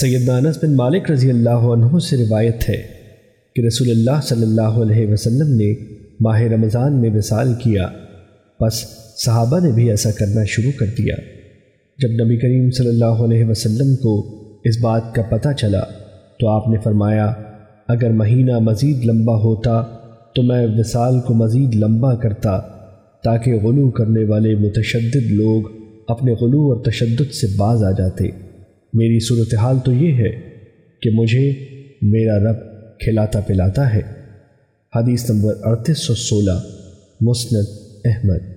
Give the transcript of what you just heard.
سیدنا انس بن مالک رضی اللہ عنہ سے روایت ہے کہ رسول اللہ صلی اللہ علیہ وسلم نے ماہ رمضان میں وصال کیا۔ بس صحابہ نے بھی ایسا کرنا شروع کر دیا۔ جب نبی کریم صلی اللہ علیہ وسلم کو اس بات کا پتہ چلا تو آپ نے فرمایا، اگر مہینہ مزید لمبا ہوتا تو میں وصال کو مزید لمبا کرتا تاکہ غلو کرنے والے متشدد لوگ اپنے غلو اور تشدد سے باز آ جاتے۔ میری صورتحال تو یہ ہے کہ مجھے میرا رب کھلاتا پلاتا ہے۔ حدیث نمبر اڑتیس سو سولہ، مسند احمد۔